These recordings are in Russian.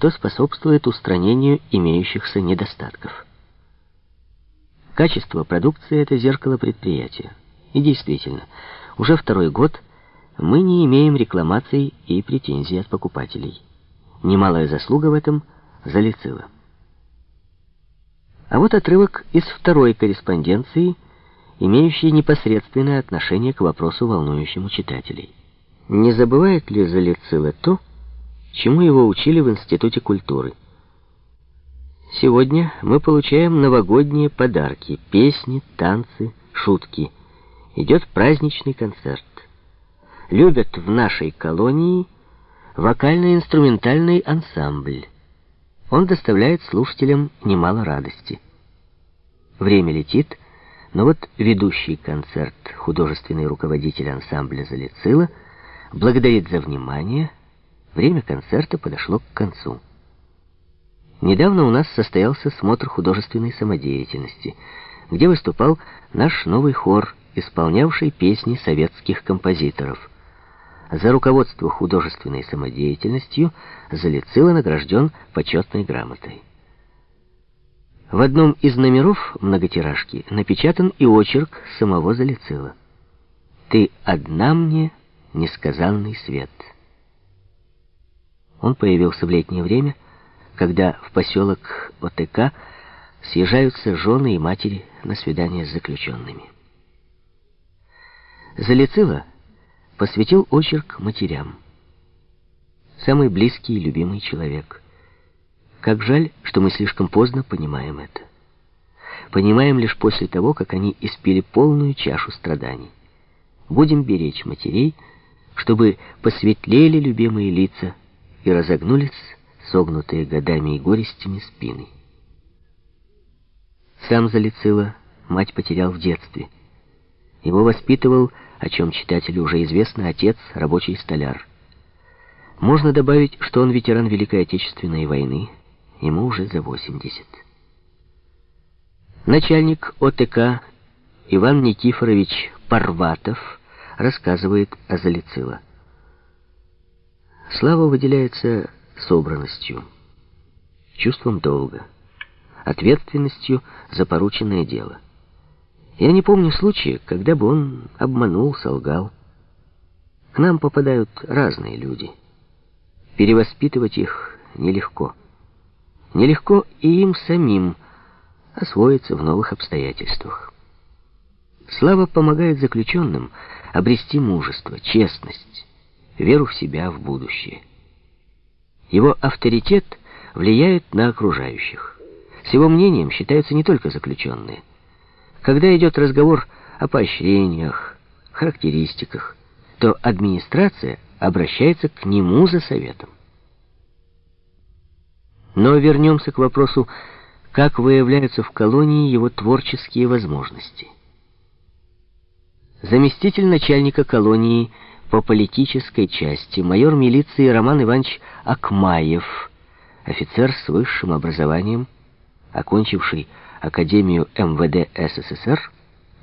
что способствует устранению имеющихся недостатков. Качество продукции — это зеркало предприятия. И действительно, уже второй год мы не имеем рекламаций и претензий от покупателей. Немалая заслуга в этом залицила. А вот отрывок из второй корреспонденции, имеющий непосредственное отношение к вопросу, волнующему читателей. Не забывает ли Залицило то, чему его учили в Институте культуры? Сегодня мы получаем новогодние подарки, песни, танцы, шутки. Идет праздничный концерт. Любят в нашей колонии вокально-инструментальный ансамбль. Он доставляет слушателям немало радости. Время летит, но вот ведущий концерт, художественный руководитель ансамбля Залицила, благодарит за внимание. Время концерта подошло к концу. Недавно у нас состоялся смотр художественной самодеятельности, где выступал наш новый хор, исполнявший песни советских композиторов. За руководство художественной самодеятельностью Залицило награжден почетной грамотой. В одном из номеров многотиражки напечатан и очерк самого Залицила. «Ты одна мне несказанный свет». Он появился в летнее время, когда в поселок ОТК съезжаются жены и матери на свидание с заключенными. Залицило посвятил очерк матерям. Самый близкий и любимый человек. Как жаль, что мы слишком поздно понимаем это. Понимаем лишь после того, как они испили полную чашу страданий. Будем беречь матерей, чтобы посветлели любимые лица и разогнулись согнутые годами и горестями спины. Сам Залицила мать потерял в детстве. Его воспитывал, о чем читателю уже известно, отец, рабочий столяр. Можно добавить, что он ветеран Великой Отечественной войны, ему уже за 80. Начальник ОТК Иван Никифорович Парватов рассказывает о Залицило. Слава выделяется собранностью, чувством долга, ответственностью за порученное дело. Я не помню случая, когда бы он обманул, солгал. К нам попадают разные люди. Перевоспитывать их нелегко. Нелегко и им самим освоиться в новых обстоятельствах. Слава помогает заключенным обрести мужество, честность, веру в себя, в будущее. Его авторитет влияет на окружающих. С его мнением считаются не только заключенные. Когда идет разговор о поощрениях, характеристиках, то администрация обращается к нему за советом. Но вернемся к вопросу, как выявляются в колонии его творческие возможности. Заместитель начальника колонии по политической части майор милиции Роман Иванович Акмаев, офицер с высшим образованием, окончивший Академию МВД СССР,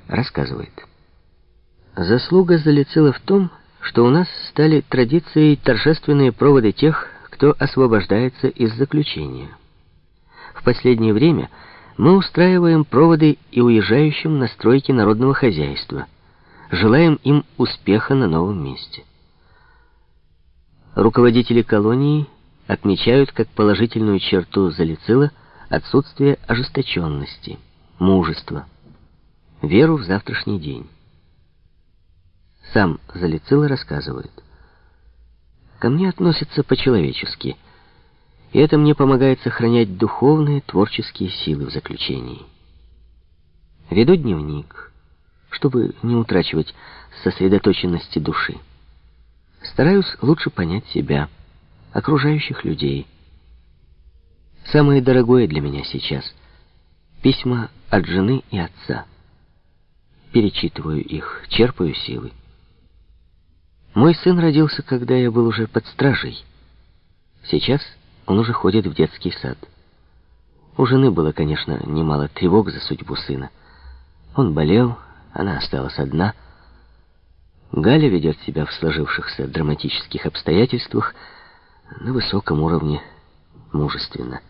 рассказывает. Заслуга Залицила в том, что у нас стали традицией торжественные проводы тех, кто освобождается из заключения. В последнее время мы устраиваем проводы и уезжающим на стройки народного хозяйства. Желаем им успеха на новом месте. Руководители колонии отмечают как положительную черту Залицила отсутствие ожесточенности, мужества, веру в завтрашний день. Сам Залицила рассказывает – ко мне относятся по-человечески, и это мне помогает сохранять духовные, творческие силы в заключении. Веду дневник, чтобы не утрачивать сосредоточенности души. Стараюсь лучше понять себя, окружающих людей. Самое дорогое для меня сейчас — письма от жены и отца. Перечитываю их, черпаю силы. Мой сын родился, когда я был уже под стражей. Сейчас он уже ходит в детский сад. У жены было, конечно, немало тревог за судьбу сына. Он болел, она осталась одна. Галя ведет себя в сложившихся драматических обстоятельствах на высоком уровне, мужественно.